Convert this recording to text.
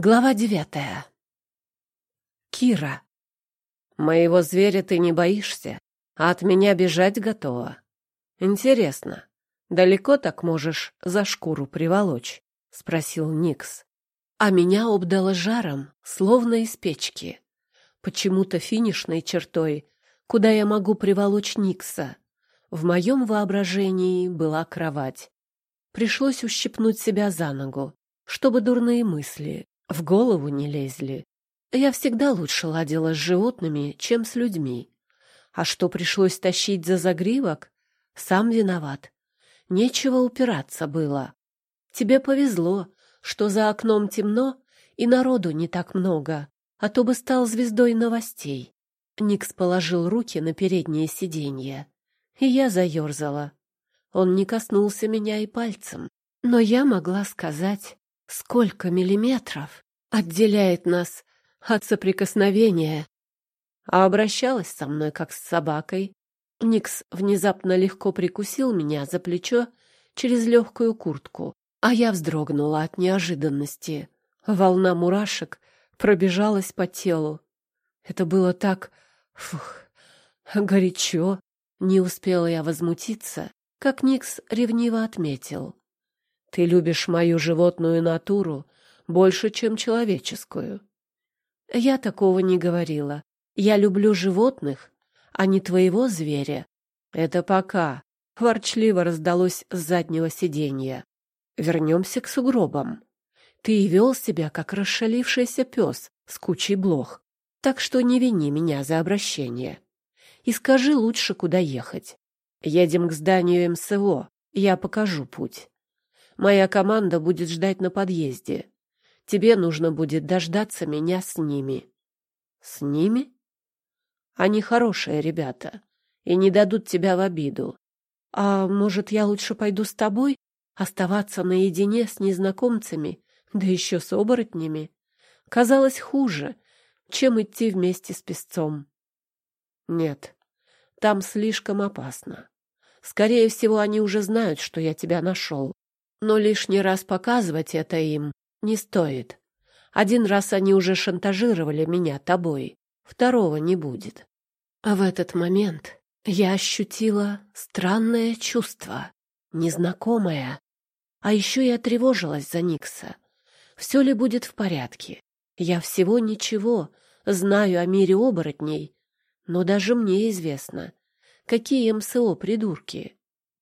Глава девятая. Кира. Моего зверя ты не боишься, а от меня бежать готова. Интересно, далеко так можешь за шкуру приволочь? Спросил Никс. А меня обдало жаром, словно из печки. Почему-то финишной чертой, куда я могу приволочь Никса. В моем воображении была кровать. Пришлось ущипнуть себя за ногу, чтобы дурные мысли в голову не лезли. Я всегда лучше ладила с животными, чем с людьми. А что пришлось тащить за загривок, сам виноват. Нечего упираться было. Тебе повезло, что за окном темно и народу не так много, а то бы стал звездой новостей. Никс положил руки на переднее сиденье, и я заерзала. Он не коснулся меня и пальцем, но я могла сказать, Сколько миллиметров отделяет нас от соприкосновения? А обращалась со мной как с собакой. Никс внезапно легко прикусил меня за плечо через легкую куртку, а я вздрогнула от неожиданности. Волна мурашек пробежалась по телу. Это было так... Фух, горячо. Не успела я возмутиться, как Никс ревниво отметил. Ты любишь мою животную натуру больше, чем человеческую. Я такого не говорила. Я люблю животных, а не твоего зверя. Это пока. Ворчливо раздалось с заднего сиденья. Вернемся к сугробам. Ты вел себя, как расшалившийся пес с кучей блох. Так что не вини меня за обращение. И скажи лучше, куда ехать. Едем к зданию МСО, я покажу путь. Моя команда будет ждать на подъезде. Тебе нужно будет дождаться меня с ними. С ними? Они хорошие ребята и не дадут тебя в обиду. А может, я лучше пойду с тобой? Оставаться наедине с незнакомцами, да еще с оборотнями, казалось хуже, чем идти вместе с песцом. Нет, там слишком опасно. Скорее всего, они уже знают, что я тебя нашел. Но лишний раз показывать это им не стоит. Один раз они уже шантажировали меня тобой, второго не будет. А в этот момент я ощутила странное чувство, незнакомое. А еще я тревожилась за Никса. Все ли будет в порядке? Я всего ничего знаю о мире оборотней, но даже мне известно, какие МСО придурки.